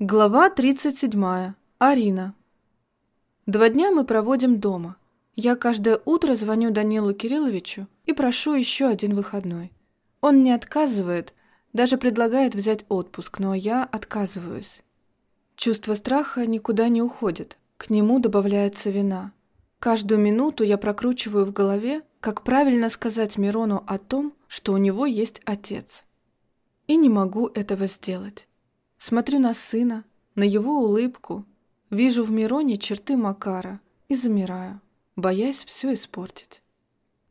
Глава 37. Арина. Два дня мы проводим дома. Я каждое утро звоню Данилу Кирилловичу и прошу еще один выходной. Он не отказывает, даже предлагает взять отпуск, но я отказываюсь. Чувство страха никуда не уходит, к нему добавляется вина. Каждую минуту я прокручиваю в голове, как правильно сказать Мирону о том, что у него есть отец. И не могу этого сделать. Смотрю на сына, на его улыбку, вижу в Мироне черты Макара и замираю, боясь все испортить.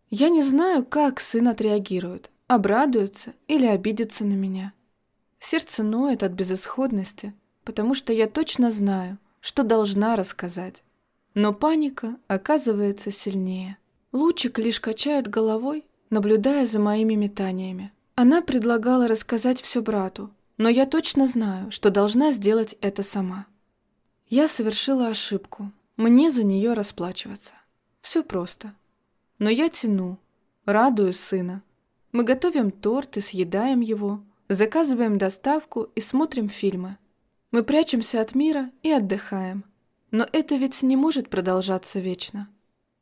Я не знаю, как сын отреагирует, обрадуется или обидится на меня. Сердце ноет от безысходности, потому что я точно знаю, что должна рассказать. Но паника оказывается сильнее. Лучик лишь качает головой, наблюдая за моими метаниями. Она предлагала рассказать все брату, но я точно знаю, что должна сделать это сама. Я совершила ошибку, мне за нее расплачиваться. Все просто. Но я тяну, радую сына. Мы готовим торт и съедаем его, заказываем доставку и смотрим фильмы. Мы прячемся от мира и отдыхаем. Но это ведь не может продолжаться вечно.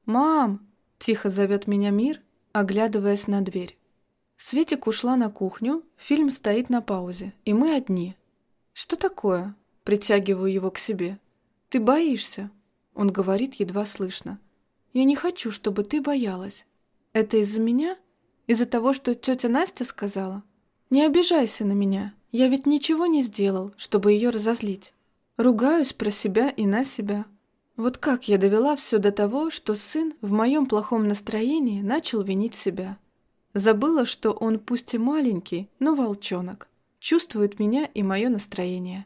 «Мам!» – тихо зовет меня мир, оглядываясь на дверь. Светик ушла на кухню, фильм стоит на паузе, и мы одни. «Что такое?» Притягиваю его к себе. «Ты боишься?» Он говорит едва слышно. «Я не хочу, чтобы ты боялась. Это из-за меня? Из-за того, что тетя Настя сказала? Не обижайся на меня. Я ведь ничего не сделал, чтобы ее разозлить. Ругаюсь про себя и на себя. Вот как я довела все до того, что сын в моем плохом настроении начал винить себя. Забыла, что он пусть и маленький, но волчонок. Чувствует меня и мое настроение.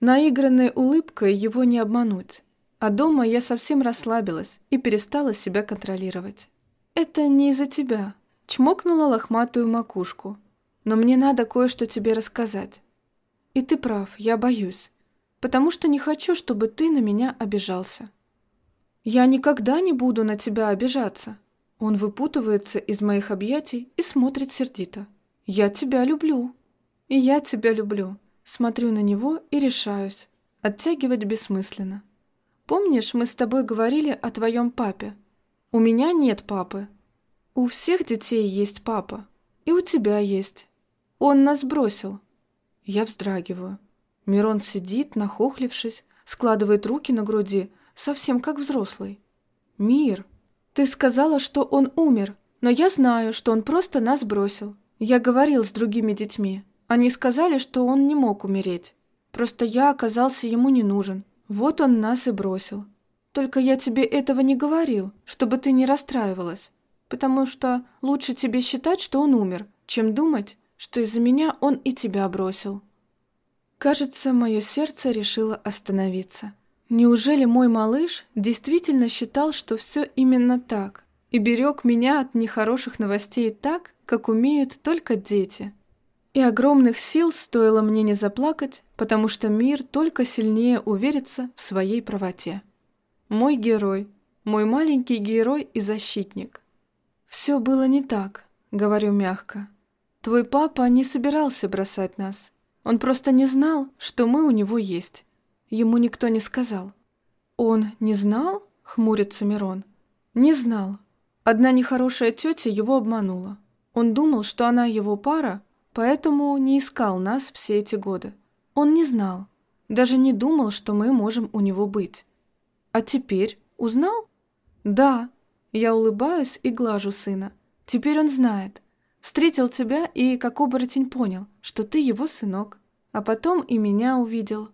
Наигранной улыбкой его не обмануть. А дома я совсем расслабилась и перестала себя контролировать. «Это не из-за тебя», — чмокнула лохматую макушку. «Но мне надо кое-что тебе рассказать. И ты прав, я боюсь, потому что не хочу, чтобы ты на меня обижался». «Я никогда не буду на тебя обижаться», он выпутывается из моих объятий и смотрит сердито. «Я тебя люблю». «И я тебя люблю». Смотрю на него и решаюсь. Оттягивать бессмысленно. «Помнишь, мы с тобой говорили о твоем папе? У меня нет папы. У всех детей есть папа. И у тебя есть. Он нас бросил». Я вздрагиваю. Мирон сидит, нахохлившись, складывает руки на груди, совсем как взрослый. «Мир!» «Ты сказала, что он умер, но я знаю, что он просто нас бросил. Я говорил с другими детьми. Они сказали, что он не мог умереть. Просто я оказался ему не нужен. Вот он нас и бросил. Только я тебе этого не говорил, чтобы ты не расстраивалась. Потому что лучше тебе считать, что он умер, чем думать, что из-за меня он и тебя бросил». Кажется, мое сердце решило остановиться. Неужели мой малыш действительно считал, что все именно так, и берег меня от нехороших новостей так, как умеют только дети? И огромных сил стоило мне не заплакать, потому что мир только сильнее уверится в своей правоте. Мой герой, мой маленький герой и защитник. «Все было не так», — говорю мягко. «Твой папа не собирался бросать нас. Он просто не знал, что мы у него есть. Ему никто не сказал. «Он не знал?» — хмурится Мирон. «Не знал. Одна нехорошая тетя его обманула. Он думал, что она его пара, поэтому не искал нас все эти годы. Он не знал. Даже не думал, что мы можем у него быть. А теперь узнал? Да. Я улыбаюсь и глажу сына. Теперь он знает. Встретил тебя и, как оборотень, понял, что ты его сынок. А потом и меня увидел.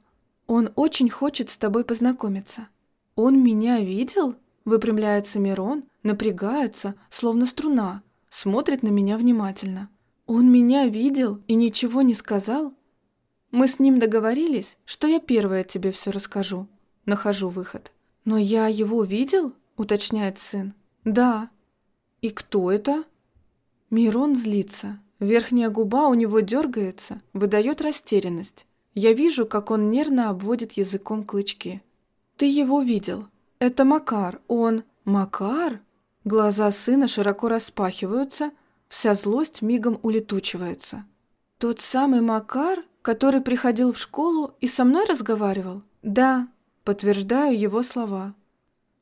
Он очень хочет с тобой познакомиться. Он меня видел? Выпрямляется Мирон, напрягается, словно струна, смотрит на меня внимательно. Он меня видел и ничего не сказал? Мы с ним договорились, что я первая тебе все расскажу. Нахожу выход. Но я его видел? Уточняет сын. Да. И кто это? Мирон злится. Верхняя губа у него дергается, выдает растерянность. Я вижу, как он нервно обводит языком клычки. «Ты его видел. Это Макар. Он...» «Макар?» Глаза сына широко распахиваются, вся злость мигом улетучивается. «Тот самый Макар, который приходил в школу и со мной разговаривал? Да, подтверждаю его слова.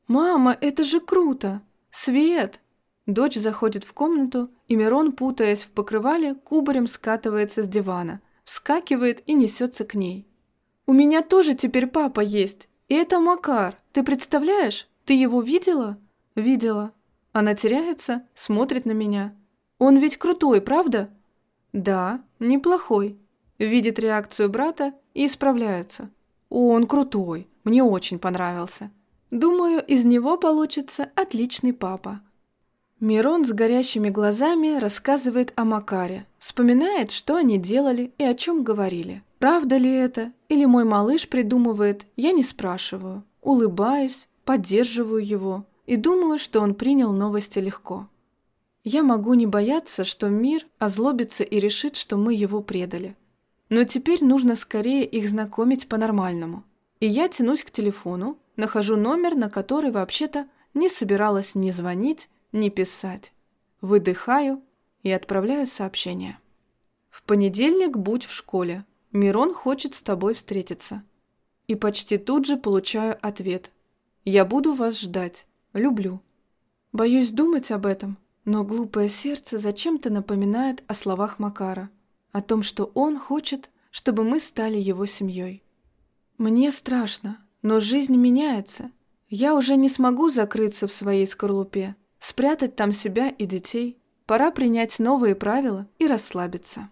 Мама, это же круто! Свет! Дочь заходит в комнату, и Мирон, путаясь в покрывале, кубарем скатывается с дивана, вскакивает и несется к ней. «У меня тоже теперь папа есть, и это Макар. Ты представляешь? Ты его видела?» «Видела». Она теряется, смотрит на меня. «Он ведь крутой, правда?» «Да, неплохой». Видит реакцию брата и исправляется. «О, он крутой, мне очень понравился». Думаю, из него получится отличный папа. Мирон с горящими глазами рассказывает о Макаре, вспоминает, что они делали и о чем говорили. Правда ли это, или мой малыш придумывает, я не спрашиваю. Улыбаюсь, поддерживаю его и думаю, что он принял новости легко. Я могу не бояться, что мир озлобится и решит, что мы его предали. Но теперь нужно скорее их знакомить по-нормальному. И я тянусь к телефону, нахожу номер, на который вообще-то не собиралась ни звонить, не писать. Выдыхаю и отправляю сообщение. В понедельник будь в школе. Мирон хочет с тобой встретиться. И почти тут же получаю ответ. Я буду вас ждать. Люблю. Боюсь думать об этом, но глупое сердце зачем-то напоминает о словах Макара, о том, что он хочет, чтобы мы стали его семьей. Мне страшно, но жизнь меняется. Я уже не смогу закрыться в своей скорлупе спрятать там себя и детей. Пора принять новые правила и расслабиться.